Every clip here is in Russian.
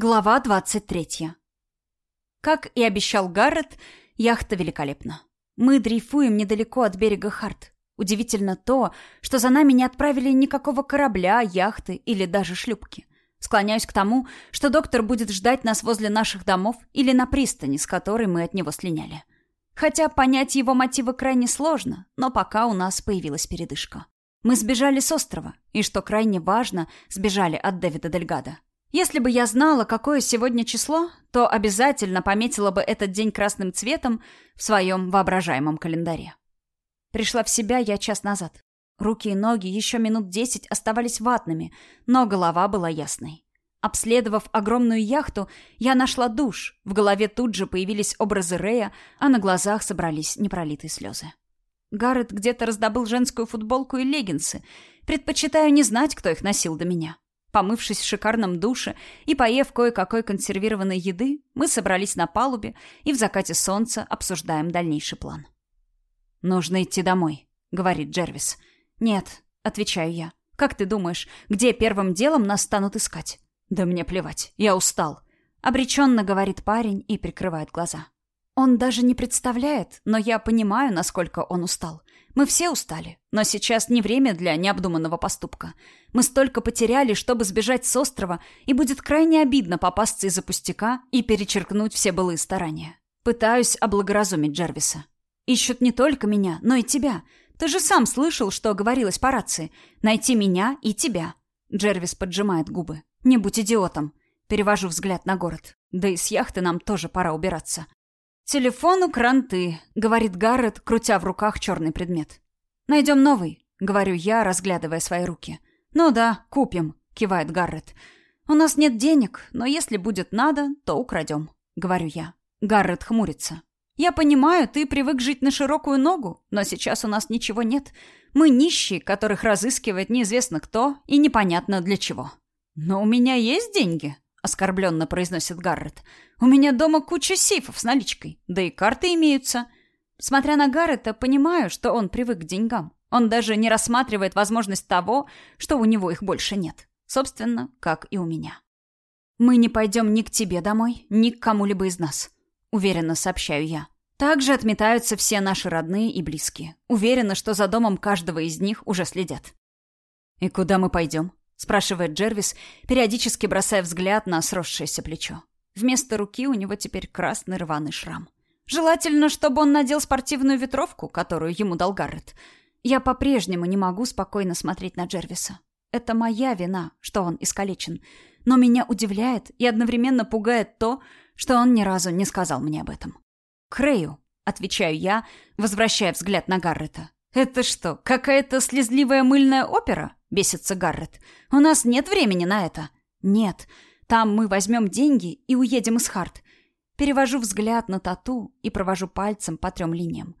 Глава 23. Как и обещал Гаррет, яхта великолепна. Мы дрейфуем недалеко от берега Харт. Удивительно то, что за нами не отправили никакого корабля, яхты или даже шлюпки. Склоняюсь к тому, что доктор будет ждать нас возле наших домов или на пристани, с которой мы от него слиняли. Хотя понять его мотивы крайне сложно, но пока у нас появилась передышка. Мы сбежали с острова, и, что крайне важно, сбежали от Дэвида Дельгада. Если бы я знала, какое сегодня число, то обязательно пометила бы этот день красным цветом в своем воображаемом календаре. Пришла в себя я час назад. Руки и ноги еще минут десять оставались ватными, но голова была ясной. Обследовав огромную яхту, я нашла душ. В голове тут же появились образы Рея, а на глазах собрались непролитые слезы. Гаррет где-то раздобыл женскую футболку и леггинсы. Предпочитаю не знать, кто их носил до меня. Помывшись в шикарном душе и поев кое-какой консервированной еды, мы собрались на палубе и в закате солнца обсуждаем дальнейший план. «Нужно идти домой», — говорит Джервис. «Нет», — отвечаю я. «Как ты думаешь, где первым делом нас станут искать?» «Да мне плевать, я устал», — обреченно говорит парень и прикрывает глаза. Он даже не представляет, но я понимаю, насколько он устал. Мы все устали, но сейчас не время для необдуманного поступка. Мы столько потеряли, чтобы сбежать с острова, и будет крайне обидно попасться из-за пустяка и перечеркнуть все былые старания. Пытаюсь облагоразумить Джервиса. Ищут не только меня, но и тебя. Ты же сам слышал, что говорилось по рации. Найти меня и тебя. Джервис поджимает губы. Не будь идиотом. Перевожу взгляд на город. Да и с яхты нам тоже пора убираться. «Телефон у кранты», — говорит Гаррет, крутя в руках черный предмет. «Найдем новый», — говорю я, разглядывая свои руки. «Ну да, купим», — кивает Гаррет. «У нас нет денег, но если будет надо, то украдем», — говорю я. Гаррет хмурится. «Я понимаю, ты привык жить на широкую ногу, но сейчас у нас ничего нет. Мы нищие, которых разыскивает неизвестно кто и непонятно для чего». «Но у меня есть деньги», — оскорбленно произносит Гаррет. «У меня дома куча сейфов с наличкой, да и карты имеются». Смотря на Гаррета, понимаю, что он привык к деньгам. Он даже не рассматривает возможность того, что у него их больше нет. Собственно, как и у меня. «Мы не пойдем ни к тебе домой, ни к кому-либо из нас», — уверенно сообщаю я. Также отметаются все наши родные и близкие. Уверена, что за домом каждого из них уже следят. «И куда мы пойдем?» Спрашивает Джервис, периодически бросая взгляд на сросшееся плечо. Вместо руки у него теперь красный рваный шрам. Желательно, чтобы он надел спортивную ветровку, которую ему дал Гаррет. Я по-прежнему не могу спокойно смотреть на Джервиса. Это моя вина, что он искалечен. Но меня удивляет и одновременно пугает то, что он ни разу не сказал мне об этом. «Крею», — отвечаю я, возвращая взгляд на Гаррета. «Это что, какая-то слезливая мыльная опера?» — бесится Гаррет. «У нас нет времени на это». «Нет. Там мы возьмем деньги и уедем из Харт». Перевожу взгляд на тату и провожу пальцем по трем линиям.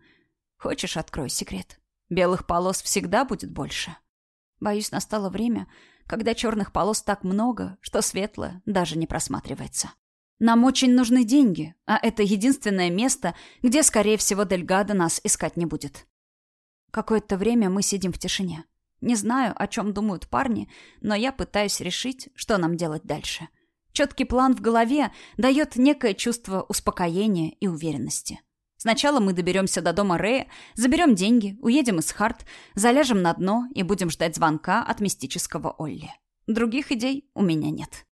«Хочешь, открою секрет? Белых полос всегда будет больше». Боюсь, настало время, когда черных полос так много, что светлое даже не просматривается. Нам очень нужны деньги, а это единственное место, где, скорее всего, Дельгадо нас искать не будет. Какое-то время мы сидим в тишине. Не знаю, о чем думают парни, но я пытаюсь решить, что нам делать дальше. Четкий план в голове дает некое чувство успокоения и уверенности. Сначала мы доберемся до дома Рэя, заберем деньги, уедем из Харт, заляжем на дно и будем ждать звонка от мистического Олли. Других идей у меня нет.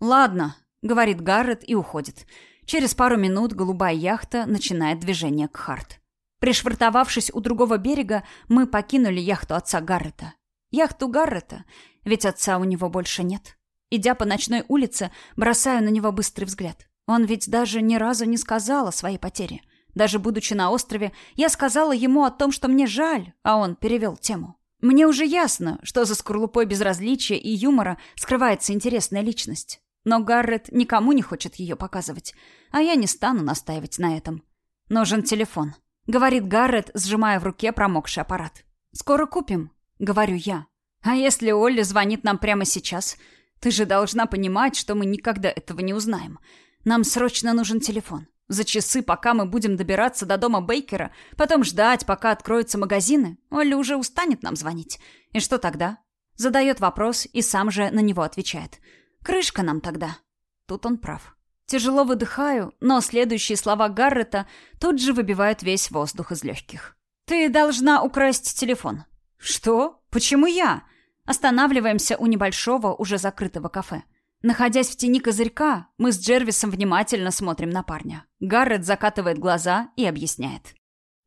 «Ладно», — говорит Гаррет и уходит. Через пару минут голубая яхта начинает движение к Харт. Пришвартовавшись у другого берега, мы покинули яхту отца Гаррета. Яхту Гаррета, ведь отца у него больше нет. Идя по ночной улице, бросаю на него быстрый взгляд. Он ведь даже ни разу не сказал о своей потере. Даже будучи на острове, я сказала ему о том, что мне жаль, а он перевел тему. Мне уже ясно, что за скорлупой безразличия и юмора скрывается интересная личность. Но Гаррет никому не хочет ее показывать, а я не стану настаивать на этом. Нужен телефон. — говорит Гаррет, сжимая в руке промокший аппарат. «Скоро купим», — говорю я. «А если Олли звонит нам прямо сейчас? Ты же должна понимать, что мы никогда этого не узнаем. Нам срочно нужен телефон. За часы, пока мы будем добираться до дома Бейкера, потом ждать, пока откроются магазины, Олли уже устанет нам звонить. И что тогда?» Задает вопрос и сам же на него отвечает. «Крышка нам тогда». Тут он прав. Тяжело выдыхаю, но следующие слова Гаррета тут же выбивают весь воздух из легких. «Ты должна украсть телефон». «Что? Почему я?» Останавливаемся у небольшого, уже закрытого кафе. Находясь в тени козырька, мы с Джервисом внимательно смотрим на парня. Гаррет закатывает глаза и объясняет.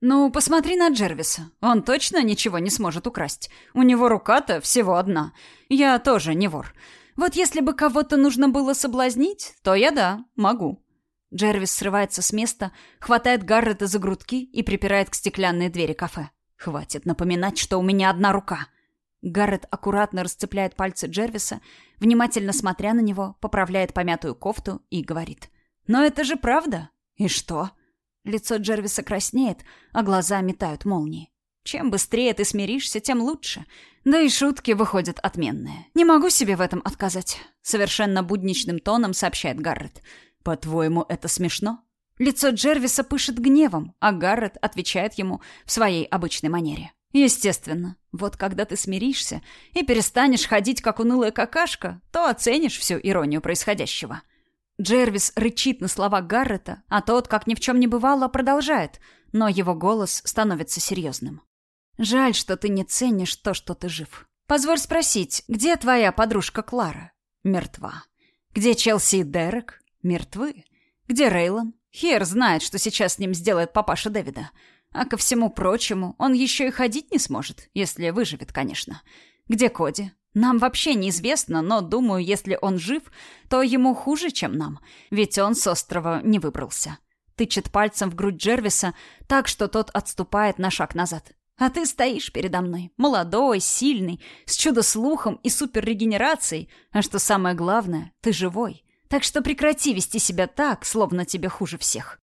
«Ну, посмотри на Джервиса. Он точно ничего не сможет украсть. У него рука-то всего одна. Я тоже не вор. Вот если бы кого-то нужно было соблазнить, то я да, могу». Джервис срывается с места, хватает Гаррета за грудки и припирает к стеклянной двери кафе. «Хватит напоминать, что у меня одна рука». Гаррет аккуратно расцепляет пальцы Джервиса, внимательно смотря на него, поправляет помятую кофту и говорит. «Но это же правда!» «И что?» Лицо Джервиса краснеет, а глаза метают молнии. Чем быстрее ты смиришься, тем лучше. Да и шутки выходят отменные. Не могу себе в этом отказать. Совершенно будничным тоном сообщает Гаррет. По-твоему, это смешно? Лицо Джервиса пышет гневом, а Гаррет отвечает ему в своей обычной манере. Естественно. Вот когда ты смиришься и перестанешь ходить как унылая какашка, то оценишь всю иронию происходящего. Джервис рычит на слова Гаррета, а тот, как ни в чем не бывало, продолжает, но его голос становится серьезным. «Жаль, что ты не ценишь то, что ты жив. Позволь спросить, где твоя подружка Клара? Мертва. Где Челси и Дерек? Мертвы. Где Рейлон? Хер знает, что сейчас с ним сделает папаша Дэвида. А ко всему прочему, он еще и ходить не сможет, если выживет, конечно. Где Коди? Нам вообще неизвестно, но, думаю, если он жив, то ему хуже, чем нам, ведь он с острова не выбрался. Тычет пальцем в грудь Джервиса так, что тот отступает на шаг назад. А ты стоишь передо мной, молодой, сильный, с чудо-слухом и суперрегенерацией, а что самое главное, ты живой. Так что прекрати вести себя так, словно тебе хуже всех.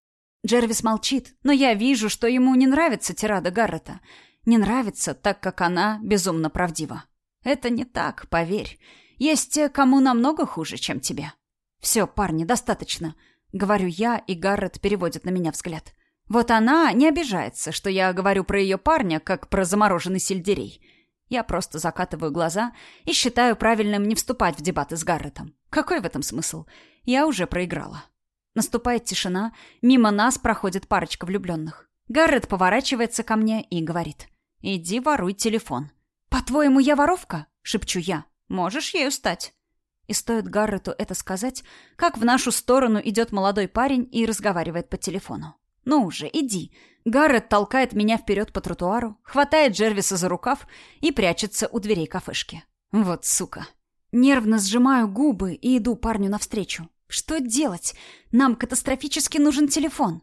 Джервис молчит, но я вижу, что ему не нравится тирада Гаррета. Не нравится, так как она безумно правдива. Это не так, поверь. Есть те, кому намного хуже, чем тебе. Все, парни, достаточно. Говорю я, и Гаррет переводит на меня взгляд. Вот она не обижается, что я говорю про ее парня, как про замороженный сельдерей. Я просто закатываю глаза и считаю правильным не вступать в дебаты с Гарретом. Какой в этом смысл? Я уже проиграла. Наступает тишина, мимо нас проходит парочка влюбленных. Гаррет поворачивается ко мне и говорит. «Иди воруй телефон». «По-твоему, я воровка?» — шепчу я. «Можешь ею стать». И стоит Гаррету это сказать, как в нашу сторону идет молодой парень и разговаривает по телефону. «Ну уже, иди». Гаррет толкает меня вперед по тротуару, хватает Джервиса за рукав и прячется у дверей кафешки. Вот сука. Нервно сжимаю губы и иду парню навстречу. Что делать? Нам катастрофически нужен телефон.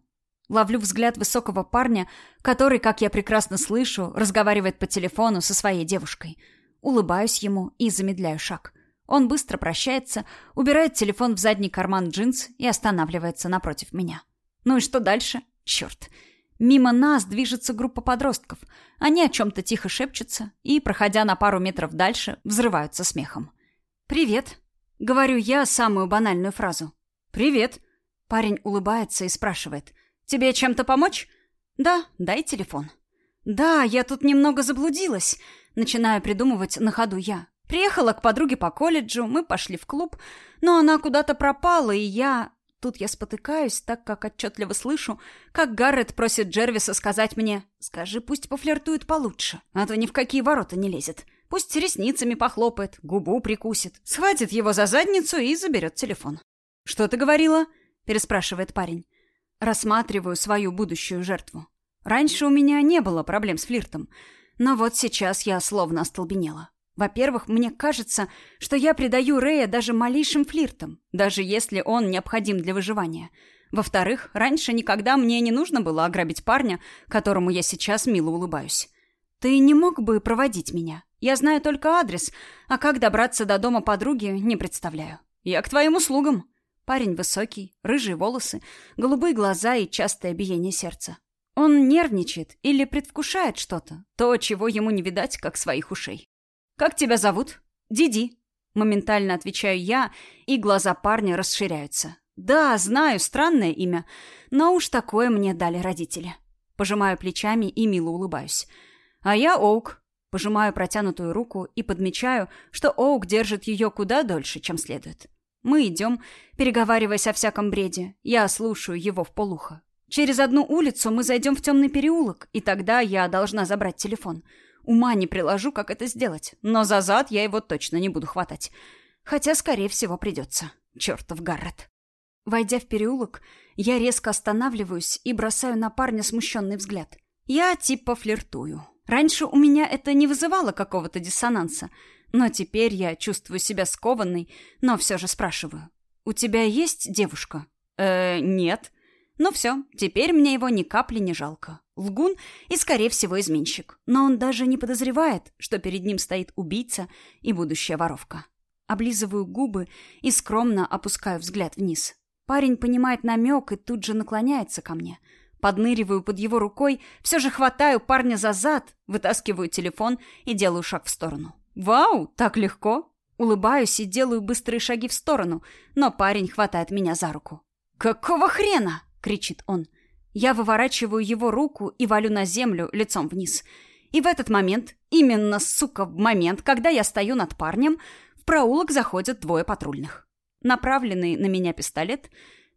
Ловлю взгляд высокого парня, который, как я прекрасно слышу, разговаривает по телефону со своей девушкой. Улыбаюсь ему и замедляю шаг. Он быстро прощается, убирает телефон в задний карман джинс и останавливается напротив меня. Ну и что дальше? Черт. Мимо нас движется группа подростков. Они о чем-то тихо шепчутся и, проходя на пару метров дальше, взрываются смехом. «Привет», — говорю я самую банальную фразу. «Привет». Парень улыбается и спрашивает. Тебе чем-то помочь? Да, дай телефон. Да, я тут немного заблудилась. Начинаю придумывать на ходу я. Приехала к подруге по колледжу, мы пошли в клуб, но она куда-то пропала, и я... Тут я спотыкаюсь, так как отчетливо слышу, как Гаррет просит Джервиса сказать мне «Скажи, пусть пофлиртует получше, а то ни в какие ворота не лезет. Пусть ресницами похлопает, губу прикусит, схватит его за задницу и заберет телефон». «Что ты говорила?» – переспрашивает парень. Рассматриваю свою будущую жертву. Раньше у меня не было проблем с флиртом, но вот сейчас я словно остолбенела. Во-первых, мне кажется, что я предаю Рэя даже малейшим флиртом, даже если он необходим для выживания. Во-вторых, раньше никогда мне не нужно было ограбить парня, которому я сейчас мило улыбаюсь. Ты не мог бы проводить меня? Я знаю только адрес, а как добраться до дома подруги, не представляю. Я к твоим услугам. Парень высокий, рыжие волосы, голубые глаза и частое биение сердца. Он нервничает или предвкушает что-то, то, чего ему не видать, как своих ушей. «Как тебя зовут?» «Диди». Моментально отвечаю я, и глаза парня расширяются. «Да, знаю, странное имя, но уж такое мне дали родители». Пожимаю плечами и мило улыбаюсь. «А я Оук». Пожимаю протянутую руку и подмечаю, что Оук держит ее куда дольше, чем следует. Мы идем, переговариваясь о всяком бреде. Я слушаю его в полухо. Через одну улицу мы зайдем в темный переулок, и тогда я должна забрать телефон. Ума не приложу, как это сделать, но за зад я его точно не буду хватать. Хотя, скорее всего, придется. Чертов Гаррет. Войдя в переулок, я резко останавливаюсь и бросаю на парня смущенный взгляд. Я типа флиртую. Раньше у меня это не вызывало какого-то диссонанса, но теперь я чувствую себя скованной, но все же спрашиваю. «У тебя есть девушка?» «Э, нет». Ну все, теперь мне его ни капли не жалко. Лгун и, скорее всего, изменщик. Но он даже не подозревает, что перед ним стоит убийца и будущая воровка. Облизываю губы и скромно опускаю взгляд вниз. Парень понимает намек и тут же наклоняется ко мне. Подныриваю под его рукой, все же хватаю парня за зад, вытаскиваю телефон и делаю шаг в сторону. «Вау, так легко!» Улыбаюсь и делаю быстрые шаги в сторону, но парень хватает меня за руку. «Какого хрена?» — кричит он. Я выворачиваю его руку и валю на землю лицом вниз. И в этот момент, именно, сука, в момент, когда я стою над парнем, в проулок заходят двое патрульных. Направленный на меня пистолет,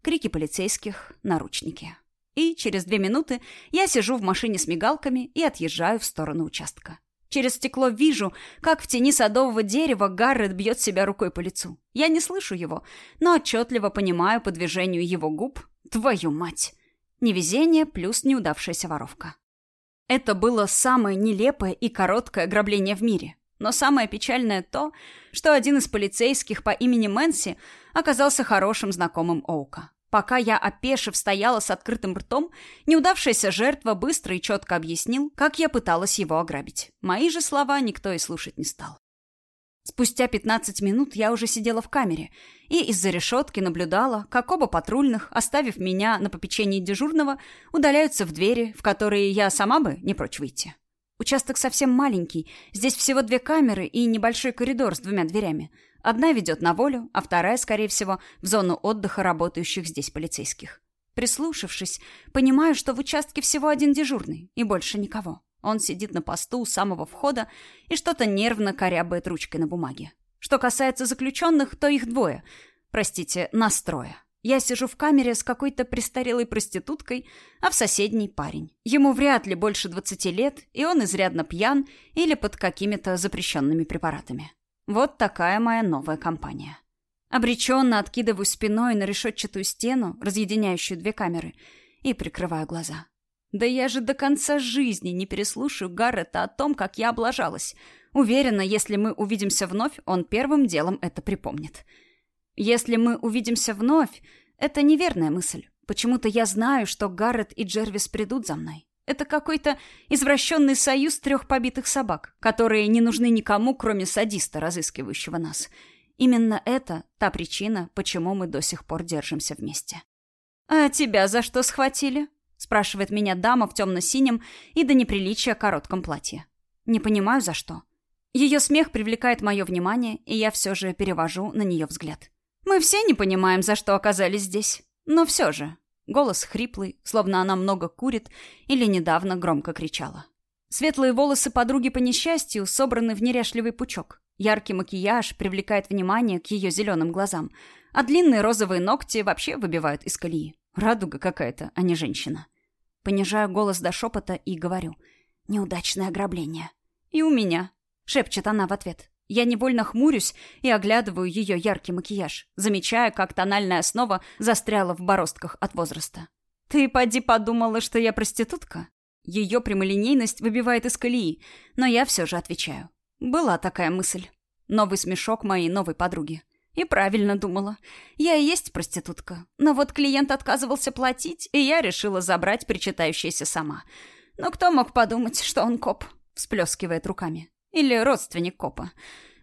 крики полицейских, наручники. И через две минуты я сижу в машине с мигалками и отъезжаю в сторону участка. Через стекло вижу, как в тени садового дерева Гаррет бьет себя рукой по лицу. Я не слышу его, но отчетливо понимаю по движению его губ. Твою мать! Невезение плюс неудавшаяся воровка. Это было самое нелепое и короткое ограбление в мире. Но самое печальное то, что один из полицейских по имени Мэнси оказался хорошим знакомым Оука. Пока я, опешив, стояла с открытым ртом, неудавшаяся жертва быстро и четко объяснил, как я пыталась его ограбить. Мои же слова никто и слушать не стал. Спустя 15 минут я уже сидела в камере и из-за решетки наблюдала, как оба патрульных, оставив меня на попечении дежурного, удаляются в двери, в которые я сама бы не прочь выйти. Участок совсем маленький, здесь всего две камеры и небольшой коридор с двумя дверями — Одна ведет на волю, а вторая, скорее всего, в зону отдыха работающих здесь полицейских. Прислушавшись, понимаю, что в участке всего один дежурный и больше никого. Он сидит на посту у самого входа и что-то нервно корябает ручкой на бумаге. Что касается заключенных, то их двое. Простите, настроя. Я сижу в камере с какой-то престарелой проституткой, а в соседней парень. Ему вряд ли больше двадцати лет, и он изрядно пьян или под какими-то запрещенными препаратами. Вот такая моя новая компания. Обреченно откидываю спиной на решетчатую стену, разъединяющую две камеры, и прикрываю глаза. Да я же до конца жизни не переслушаю Гаррета о том, как я облажалась. Уверена, если мы увидимся вновь, он первым делом это припомнит. Если мы увидимся вновь, это неверная мысль. Почему-то я знаю, что Гаррет и Джервис придут за мной. Это какой-то извращенный союз трех побитых собак, которые не нужны никому, кроме садиста, разыскивающего нас. Именно это та причина, почему мы до сих пор держимся вместе. «А тебя за что схватили?» — спрашивает меня дама в темно-синем и до неприличия коротком платье. Не понимаю, за что. Ее смех привлекает мое внимание, и я все же перевожу на нее взгляд. «Мы все не понимаем, за что оказались здесь. Но все же, Голос хриплый, словно она много курит или недавно громко кричала. Светлые волосы подруги по несчастью собраны в неряшливый пучок. Яркий макияж привлекает внимание к ее зеленым глазам, а длинные розовые ногти вообще выбивают из колеи. Радуга какая-то, а не женщина. Понижаю голос до шепота и говорю. «Неудачное ограбление». «И у меня», — шепчет она в ответ. Я невольно хмурюсь и оглядываю ее яркий макияж, замечая, как тональная основа застряла в бороздках от возраста. «Ты, поди, подумала, что я проститутка?» Ее прямолинейность выбивает из колеи, но я все же отвечаю. Была такая мысль. Новый смешок моей новой подруги. И правильно думала. Я и есть проститутка. Но вот клиент отказывался платить, и я решила забрать причитающееся сама. Но кто мог подумать, что он коп? Всплескивает руками. Или родственник копа.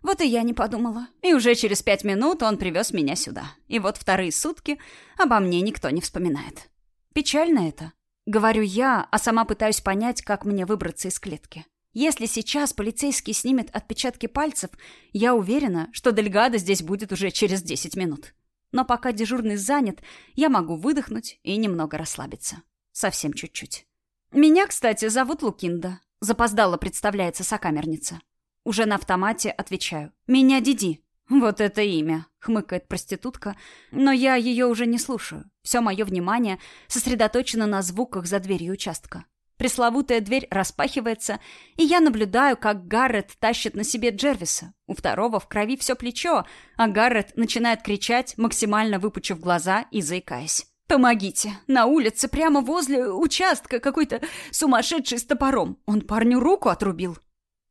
Вот и я не подумала. И уже через пять минут он привез меня сюда. И вот вторые сутки обо мне никто не вспоминает. Печально это. Говорю я, а сама пытаюсь понять, как мне выбраться из клетки. Если сейчас полицейский снимет отпечатки пальцев, я уверена, что Дельгадо здесь будет уже через 10 минут. Но пока дежурный занят, я могу выдохнуть и немного расслабиться. Совсем чуть-чуть. Меня, кстати, зовут Лукинда. Запоздало представляется сокамерница. Уже на автомате отвечаю. «Меня Диди». «Вот это имя!» — хмыкает проститутка, но я ее уже не слушаю. Все мое внимание сосредоточено на звуках за дверью участка. Пресловутая дверь распахивается, и я наблюдаю, как Гаррет тащит на себе Джервиса. У второго в крови все плечо, а Гаррет начинает кричать, максимально выпучив глаза и заикаясь. «Помогите! На улице, прямо возле участка, какой-то сумасшедший с топором. Он парню руку отрубил!»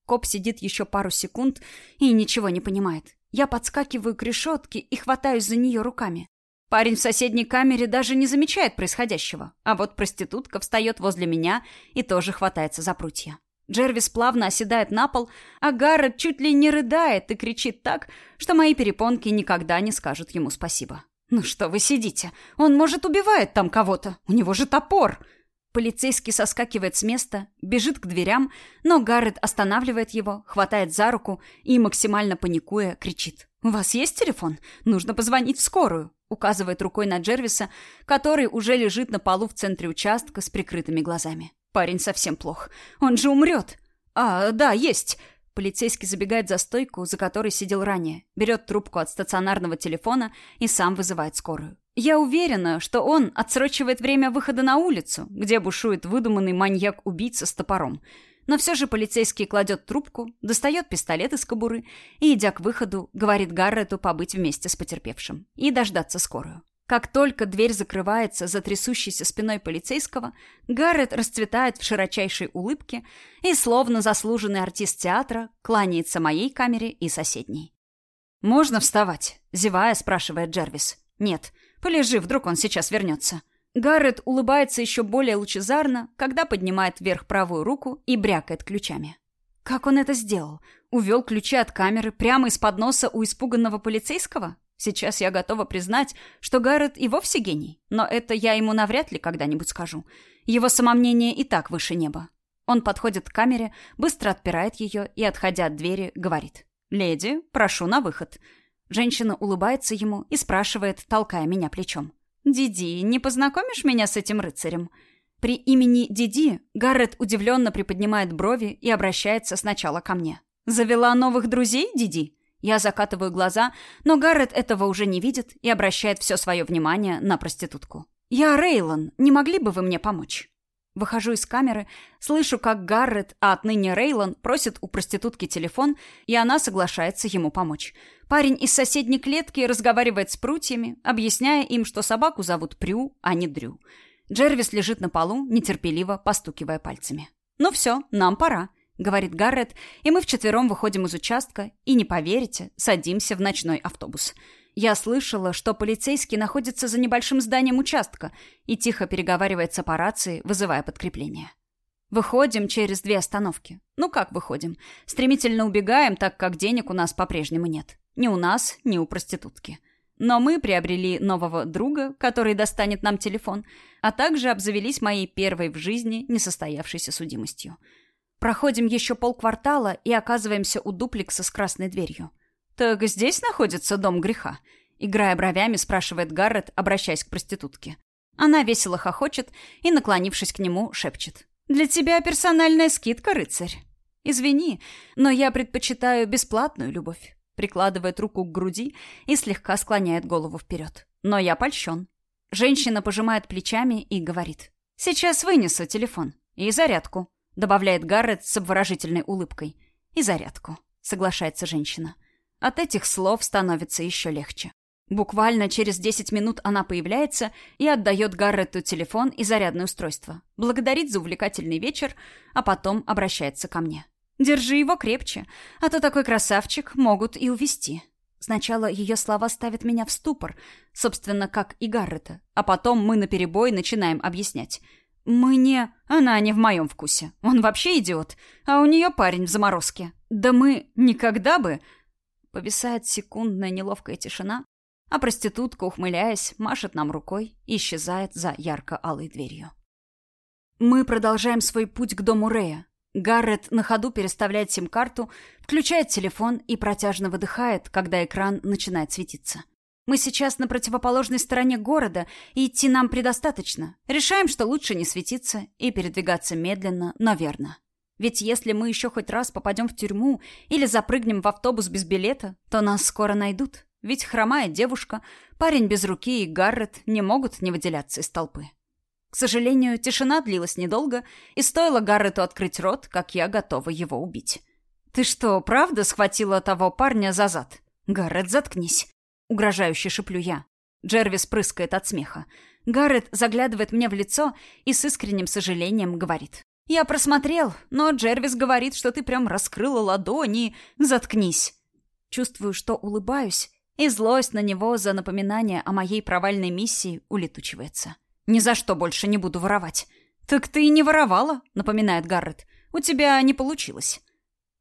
Коп сидит еще пару секунд и ничего не понимает. Я подскакиваю к решетке и хватаюсь за нее руками. Парень в соседней камере даже не замечает происходящего, а вот проститутка встает возле меня и тоже хватается за прутья. Джервис плавно оседает на пол, а Гаррет чуть ли не рыдает и кричит так, что мои перепонки никогда не скажут ему спасибо. «Ну что вы сидите? Он, может, убивает там кого-то. У него же топор!» Полицейский соскакивает с места, бежит к дверям, но Гаррет останавливает его, хватает за руку и, максимально паникуя, кричит. «У вас есть телефон? Нужно позвонить в скорую!» Указывает рукой на Джервиса, который уже лежит на полу в центре участка с прикрытыми глазами. Парень совсем плох. Он же умрет. «А, да, есть!» Полицейский забегает за стойку, за которой сидел ранее, берет трубку от стационарного телефона и сам вызывает скорую. Я уверена, что он отсрочивает время выхода на улицу, где бушует выдуманный маньяк-убийца с топором. Но все же полицейский кладет трубку, достает пистолет из кобуры и, идя к выходу, говорит Гаррету побыть вместе с потерпевшим и дождаться скорую. Как только дверь закрывается за трясущейся спиной полицейского, Гаррет расцветает в широчайшей улыбке и, словно заслуженный артист театра, кланяется моей камере и соседней. «Можно вставать?» — зевая, спрашивает Джервис. «Нет. Полежи, вдруг он сейчас вернется». Гаррет улыбается еще более лучезарно, когда поднимает вверх правую руку и брякает ключами. Как он это сделал? Увел ключи от камеры прямо из-под носа у испуганного полицейского? Сейчас я готова признать, что Гаррет и вовсе гений, но это я ему навряд ли когда-нибудь скажу. Его самомнение и так выше неба. Он подходит к камере, быстро отпирает ее и, отходя от двери, говорит. «Леди, прошу на выход». Женщина улыбается ему и спрашивает, толкая меня плечом. «Диди, не познакомишь меня с этим рыцарем?» При имени Диди Гаррет удивленно приподнимает брови и обращается сначала ко мне. «Завела новых друзей, Диди?» Я закатываю глаза, но Гаррет этого уже не видит и обращает все свое внимание на проститутку. «Я Рейлон. Не могли бы вы мне помочь?» Выхожу из камеры, слышу, как Гаррет, а отныне Рейлон, просит у проститутки телефон, и она соглашается ему помочь. Парень из соседней клетки разговаривает с прутьями, объясняя им, что собаку зовут Прю, а не Дрю. Джервис лежит на полу, нетерпеливо постукивая пальцами. «Ну все, нам пора говорит Гаррет, и мы вчетвером выходим из участка и, не поверите, садимся в ночной автобус. Я слышала, что полицейский находится за небольшим зданием участка и тихо переговаривается по рации, вызывая подкрепление. Выходим через две остановки. Ну как выходим? Стремительно убегаем, так как денег у нас по-прежнему нет. Ни у нас, ни у проститутки. Но мы приобрели нового друга, который достанет нам телефон, а также обзавелись моей первой в жизни несостоявшейся судимостью. Проходим еще полквартала и оказываемся у дуплекса с красной дверью. «Так здесь находится дом греха?» Играя бровями, спрашивает Гаррет, обращаясь к проститутке. Она весело хохочет и, наклонившись к нему, шепчет. «Для тебя персональная скидка, рыцарь». «Извини, но я предпочитаю бесплатную любовь», прикладывает руку к груди и слегка склоняет голову вперед. «Но я польщен». Женщина пожимает плечами и говорит. «Сейчас вынесу телефон и зарядку» добавляет Гаррет с обворожительной улыбкой. И зарядку, соглашается женщина. От этих слов становится еще легче. Буквально через 10 минут она появляется и отдает Гаррету телефон и зарядное устройство. Благодарит за увлекательный вечер, а потом обращается ко мне. «Держи его крепче, а то такой красавчик могут и увести. Сначала ее слова ставят меня в ступор, собственно, как и Гаррета, а потом мы наперебой начинаем объяснять – «Мы не... Она не в моем вкусе. Он вообще идиот. А у нее парень в заморозке. Да мы никогда бы...» Повисает секундная неловкая тишина, а проститутка, ухмыляясь, машет нам рукой и исчезает за ярко-алой дверью. Мы продолжаем свой путь к дому Рея. Гаррет на ходу переставляет сим-карту, включает телефон и протяжно выдыхает, когда экран начинает светиться. Мы сейчас на противоположной стороне города, и идти нам предостаточно. Решаем, что лучше не светиться и передвигаться медленно, но верно. Ведь если мы еще хоть раз попадем в тюрьму или запрыгнем в автобус без билета, то нас скоро найдут. Ведь хромая девушка, парень без руки и Гаррет не могут не выделяться из толпы. К сожалению, тишина длилась недолго, и стоило Гаррету открыть рот, как я готова его убить. «Ты что, правда схватила того парня за зад?» «Гаррет, заткнись!» — угрожающе шеплю я. Джервис прыскает от смеха. Гаррет заглядывает мне в лицо и с искренним сожалением говорит. «Я просмотрел, но Джервис говорит, что ты прям раскрыла ладони. Заткнись!» Чувствую, что улыбаюсь, и злость на него за напоминание о моей провальной миссии улетучивается. «Ни за что больше не буду воровать». «Так ты и не воровала», — напоминает Гаррет. «У тебя не получилось».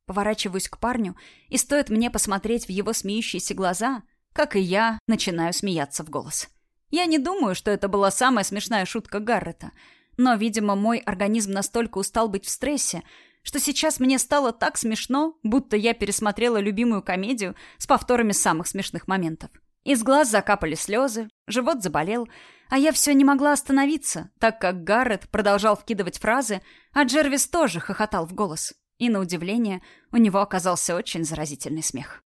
Поворачиваюсь к парню, и стоит мне посмотреть в его смеющиеся глаза, как и я начинаю смеяться в голос. Я не думаю, что это была самая смешная шутка Гаррета — но, видимо, мой организм настолько устал быть в стрессе, что сейчас мне стало так смешно, будто я пересмотрела любимую комедию с повторами самых смешных моментов. Из глаз закапали слезы, живот заболел, а я все не могла остановиться, так как Гаррет продолжал вкидывать фразы, а Джервис тоже хохотал в голос. И, на удивление, у него оказался очень заразительный смех.